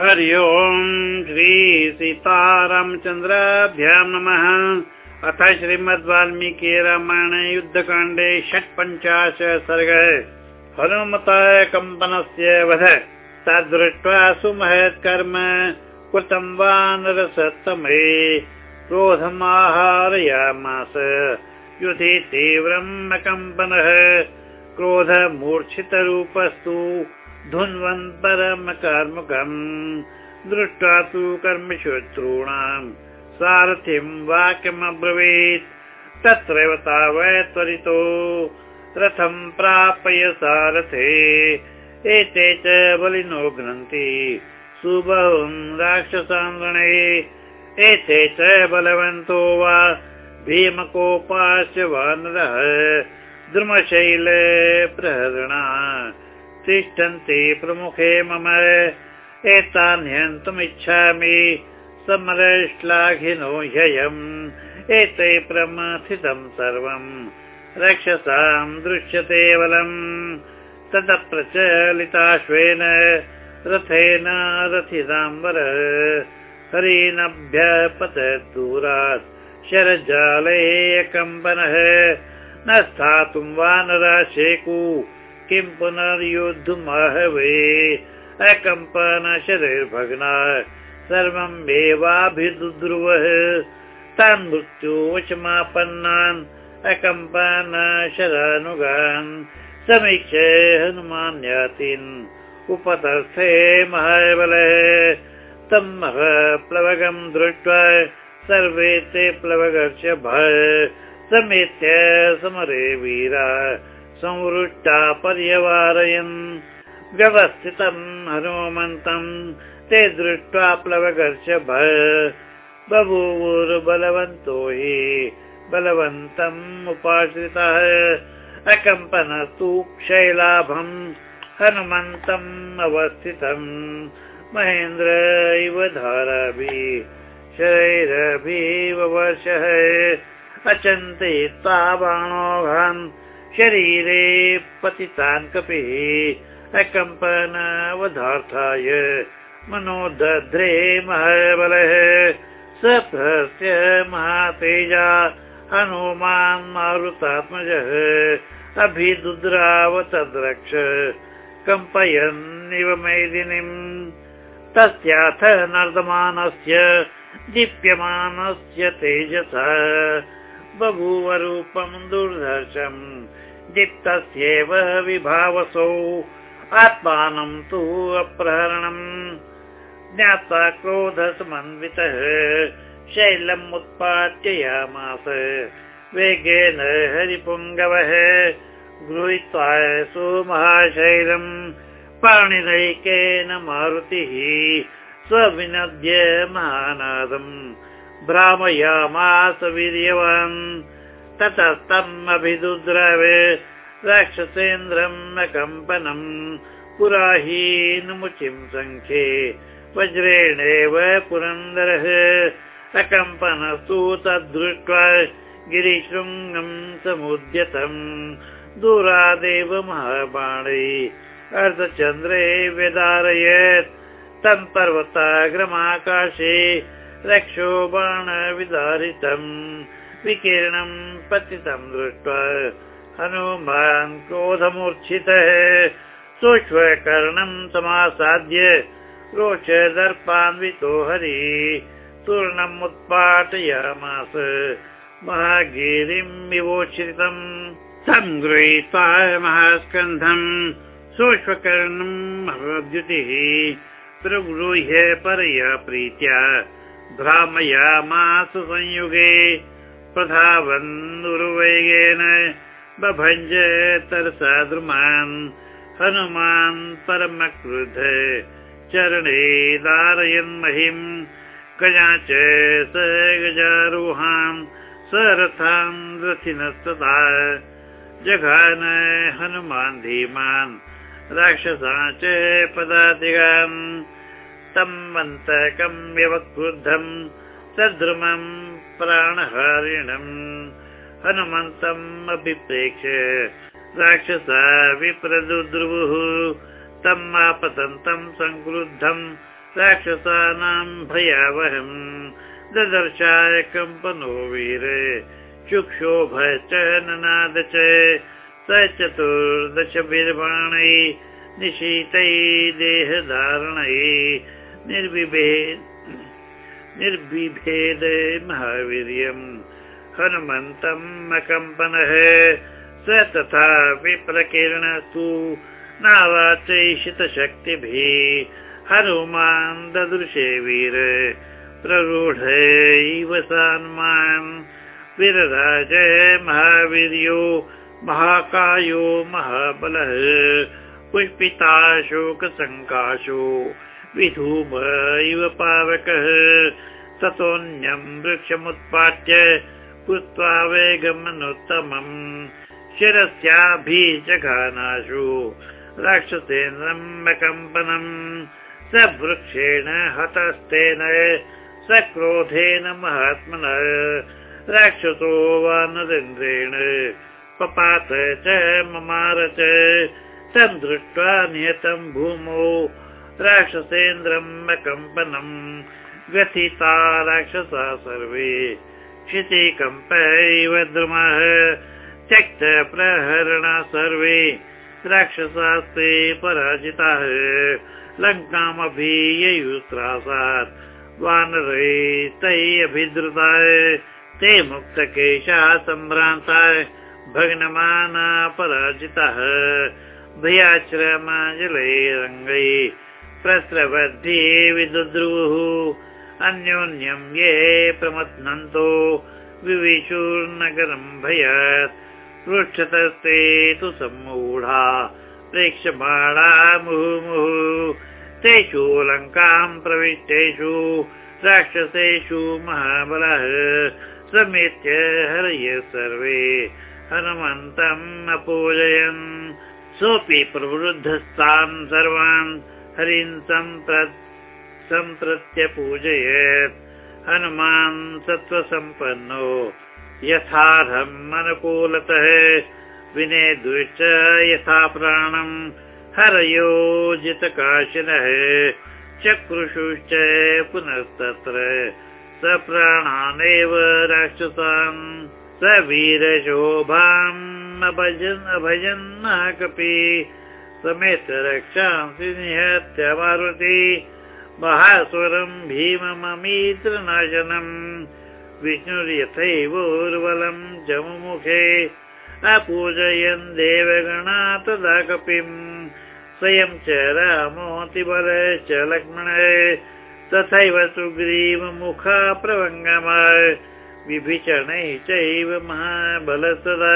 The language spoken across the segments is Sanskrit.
हरि ओम् श्री सीतारामचन्द्राभ्यां नमः। अथ श्रीमद् वाल्मीकि रामायण युद्धकाण्डे षट्पञ्चाशत् सर्ग। हनुमताय कम्पनस्य वध। तद्दृष्ट्वा सुमहत् कर्म। कृतं वा नरसत्तमे। क्रोधमाहारयामास युधि तीव्रम् अकम्पनः क्रोधमूर्छितरूपस्तु धुन्वन् परम कर्मकम् दृष्ट्वा तु कर्मशत्रूणाम् सारथिम् वाक्यमब्रवीत्। तत्रैव तावत् त्वरितो रथम् प्रापय सारथे। एते च बलिनो घ्नन्ति सुबहुन् राक्षसाङ्गणे एते च बलवन्तो वा भीमकोपाश्च वानरः द्रुमशैल प्रहरणा तिष्ठन्ति प्रमुखे मम। एतान् हन्तुमिच्छामि समरश्लाघिनो ह्ययम्। एते प्रमथितं सर्वम्। रक्षसां दृश्यते बलम् ततः प्रचलिताश्वेन रथेन रथिताम्बर हरीनभ्यपत दूरात् शरजाले कम्पनः न स्थातुं वा शेकु किं पुनर्योद्धुमहवे? अकम्पन शरीर्भग्ना सर्वम् एवाभिदुद्रुवः तान् मृत्युवचमापन्नान् अकम्पन शरानुगान् समीक्ष हनुमान् यातीन् उपतर्थे महाबलः। तं प्लवगम् दृष्ट्वा सर्वे ते प्लवगर्ष समेत्य समरे वीरा संवृष्टा पर्यवारयन् व्यवस्थितम् हनुमन्तम् ते दृष्ट्वा प्लवगर्ष बभूवुर्बलवन्तो हि बलवन्तम् उपाश्रितः। अकम्पनस्तु शैलाभम् हनुमन्तम् अवस्थितम् महेन्द्र इव धाराभिः शरैरभिव वर्षः अचन्ते बाणोघान् शरीरे पतितान् कपिः अकम्पनावधार्थाय मनोदध्रे महाबलः सस्य महातेजा हनुमान् मारुतात्मजः अभिदुद्रावतद्रक्ष कम्पयन्निव मेदिनीम् तस्याथ नर्दमानस्य दीप्यमानस्य तेजसा बभूवरूपम् दुर्धर्षम् दीप्तस्येव विभावसौ। आत्मानं तु अप्रहरणम् ज्ञात्वा क्रोधसमन्वितः शैलम् उत्पाट्ययामास वेगेन हरिपुङ्गवः गृहीत्वा सुमहाशैलम् पाणिनैकेन मारुतिः स्वविनद्य महानादम् भ्रामयामास वीर्यवान् ततस्तम् अभिदुद्रवे राक्षसेन्द्रम् न कम्पनम्। पुराहीनमुचिम् सङ्ख्ये वज्रेणेव पुरन्दरः। अकम्पनस्तु तद्दृष्ट्वा गिरिशृङ्गम् समुद्यतम्। दूरादेव महाबाणे अर्धचन्द्रे व्यदारयत्। तम् पर्वताग्रमाकाशे रक्षो बाणविदारितम् विकीर्णम् पतितम् दृष्ट्वा हनुमान् क्रोधमूर्च्छितः सूक्ष्मकर्णम् समासाद्य रोच दर्पान्वितो हरि तूर्णम् उत्पाटयामास महागिरिम् विवोचितम् सङ्गृहीत्वा महास्कन्धम् सूक्ष्मकर्णम् द्युतिः प्रगृह्य परया प्रीत्या भ्रामयामास संयुगे प्रधावन्नुर्वेगेन बभञ्ज तरसा द्रुमान् हनुमान् परमक्रुध चरणे दारयन् महिम् गजा च स गजारोहान् स रथान् रथिनस्तथा जघान हनुमान् धीमान् राक्षसा च पदातिगान् तम् मन्तकम् व्यवक्रुद्धम् सद्रुमम् प्राणहारिणम्। हनुमन्तम् अभिप्रेक्ष्य राक्षसा विप्रदुद्रुवुः। तम् आपतन्तम् सङ्क्रुद्धम् राक्षसानां भयावहम्। ददर्शाय कम्पनो वीर चुक्षोभ च ननाद च स चतुर्दश बिर्बाणै निशीतै देहधारणै निर्विभेद निर्विभेद महावीर्यम् हनुमन्तम् अकम्पनः स तथा विप्रकीर्णस्तु नावाचैषितशक्तिभिः हनुमान् ददृशे वीर। प्ररूढ इव सान्मान्। वीरराज महावीर्यो महाकायो महाबलः। पुष्पिताशोकसङ्काशो विधूम इव पावकः। ततोऽन्यम् वृक्षमुत्पाट्य कृत्वा वेगमनुत्तमम्। शिरस्याभिजघानाशु राक्षसेन्द्रम् अकम्पनम् स वृक्षेण हतस्तेन सक्रोधेन महात्मन। राक्षसो वा नरेन्द्रेण पपात च ममार च तम् दृष्ट्वा नियतम् भूमौ राक्षसेन्द्रम् अकम्पनम् व्यथिता राक्षसा सर्वे। क्षितिकम्पैव द्रुमः। त्यक्त प्रहरणा सर्वे। राक्षसास्ते पराजिताः। लङ्कामभिययुस्त्रासात् वानरै तै अभिद्रुताय ते मुक्तकेशाः सम्भ्रान्ताय भग्नमाना पराजिताः। भयाश्रमाजलै प्रस्रवद्धि विदुद्रुः अन्योन्यम् ये प्रमथ्नन्तो विविशुर्नगरम् भयात्। पृच्छतस्ते तु सम्मूढा प्रेक्षमाणा मुहुमुहुः। तेषु लङ्काम् प्रविष्टेषु राक्षसेषु महाबलः। समेत्य हरय सर्वे हनुमन्तम् अपूजयन्। सोऽपि प्रवृद्धस्तान् सर्वान् हरिन् सम्प्रत् सम्प्रत्यपूजयत् हनुमान् सत्त्वसम्पन्नो यथार्हम् अनुकूलतः विनेदुश्च यथा प्राणम् हरयोजितकाशिनः चक्रुषुश्च पुनस्तत्र। स प्राणानेव राक्षसान् स वीरशोभाम् अभजन् अभजन्नः कपि समेत रक्षांसि निहत्य मारुति महास्वरम् भीमममीत्रनाशनम् विष्णुर्यथैवोर्वलम् जमुमुखे अपूजयन् देवगणा तदा कपिम् स्वयं च रामोऽतिबल च लक्ष्मण तथैव सुग्रीवमुखा प्रवङ्गम विभीषणैः चैव महाबलसदा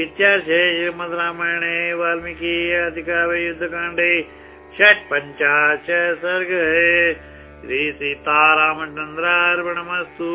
इत्यार्थे श्रीमद् रामायणे वाल्मीकि अधिकाव्ययुद्धकाण्डे षट्पञ्चाशत् सर्ग श्रीसीतारामचन्द्रार्पणमस्तु